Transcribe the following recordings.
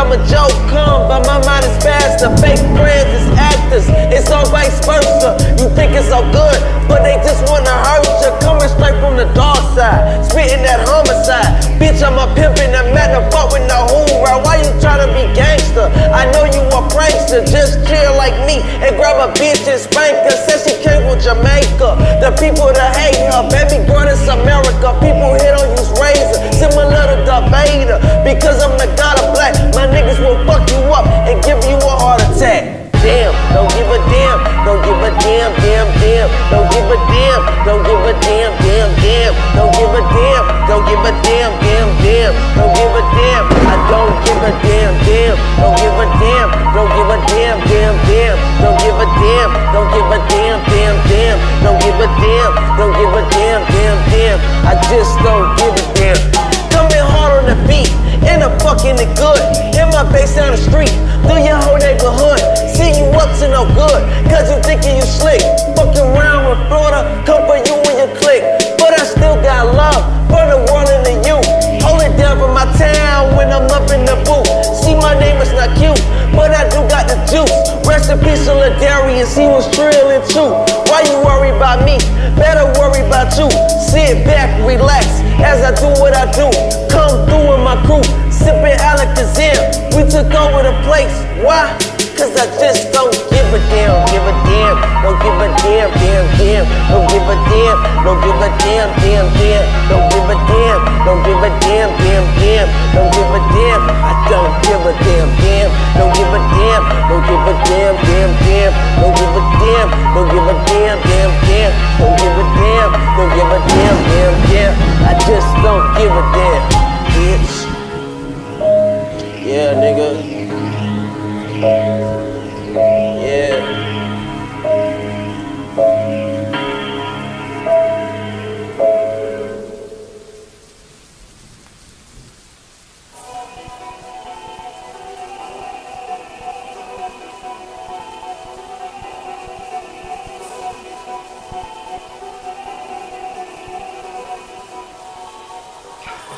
I'm a joke, come, but my mind is faster. Fake friends is actors, it's all vice versa. You think it's all good, but they just wanna hurt you. Coming straight from the dark side, spitting that homicide. Bitch, I'm a pimp in the man, fuck with no hoorah. Why you tryna be gangster? I know you a prankster, just chill like me and grab a bitch and spank her. Said she from Jamaica. The people that hate her, baby girl, it's America. People here don't use razor, similar to Vader. Because I'm the god of black, my niggas will fuck you up and give you a heart attack. Damn, don't give a damn, don't give a damn, damn, damn, don't give a damn, don't give a damn, damn, damn, don't give a damn, don't give a damn, damn, damn, damn, don't give a damn, don't give a damn, damn, damn, don't give a damn, don't give a damn, damn, damn, I just don't give a damn. Coming hard on the beat, and I'm fucking it good. In my base down the street, through your whole neighborhood. See you up to no good, cause you thinking you slick. Fucking Solidarius, he was drilling too. Why you worry about me? Better worry about you. Sit back, relax, as I do what I do. Come through with my crew, sipping Alakazam. We took over the place. Why? Cause I just don't give a damn, give a damn, don't give a damn, damn, damn, don't give a damn, don't give a damn, damn, damn, don't give a damn, don't give a damn, damn, damn, don't give a damn,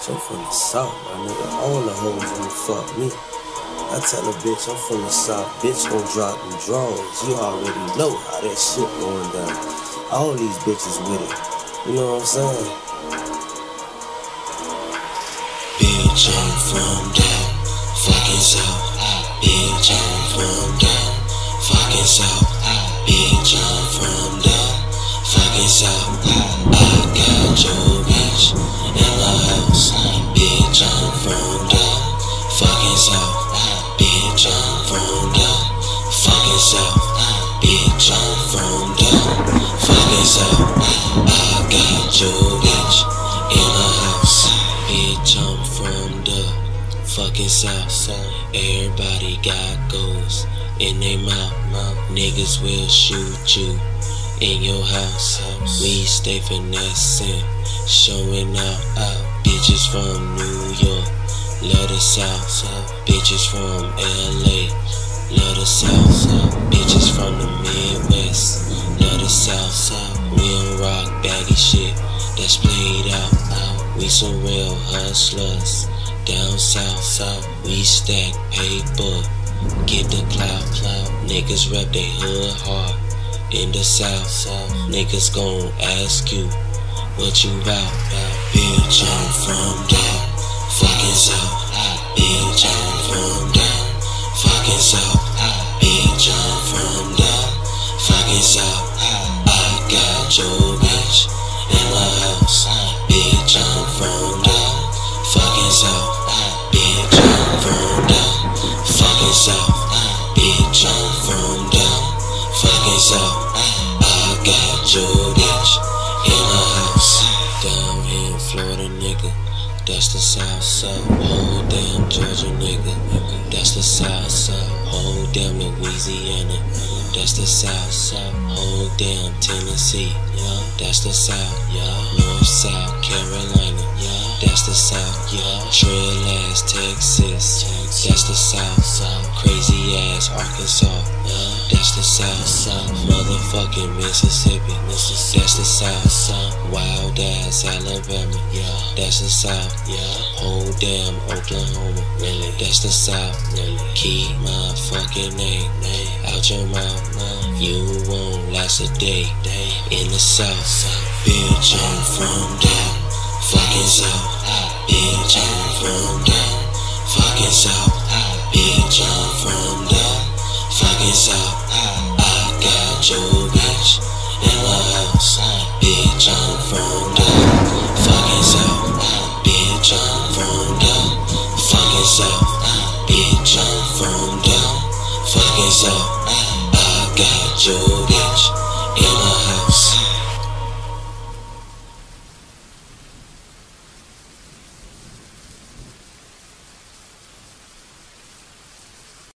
Bitch, I'm from the south, my nigga. All the hoes wanna fuck me. I tell a bitch I'm from the south, bitch gon' drop them draws. You already know how that shit going down. All these bitches with it. You know what I'm saying? Bitch, I'm from down, your bitch in my house. Bitch, I'm from the fucking south. Everybody got goals in their mouth. Niggas will shoot you in your house. We stay finessing, showing out. out. Bitches from New York, love the south. Bitches from LA, love the south. Bitches hustlers down south. south. We stack paper, get the clout. clout. Niggas rep they hood hard in the south. south. Niggas gon' ask you what you bout. Bitch, I'm from down, south. I got your bitch in my house. Down here in Florida, nigga. That's the south south. Whole damn Georgia, nigga. That's the south south. Whole damn Louisiana. That's the south south. Whole damn Tennessee. That's the south. North South Carolina. That's the south. Trail ass Texas. That's the south south. Crazy ass Arkansas. That's the South. side, Motherfucking Mississippi. That's the South. side, Wild ass Alabama. Yeah. That's the South. Yeah. Whole damn Oklahoma. Really. That's the South. Really. Keep my fucking name, out your mouth. You won't last a day, in the South. Bitch, I'm from down. Fucking South. Bitch, I'm from down. Fucking South. Bitch, I'm from down. Fucking South. Your bitch in my house. Bitch, I'm from down. Fucking South. Bitch, I'm from down. Fucking South. Bitch, I'm from down. Fucking South. I got your bitch.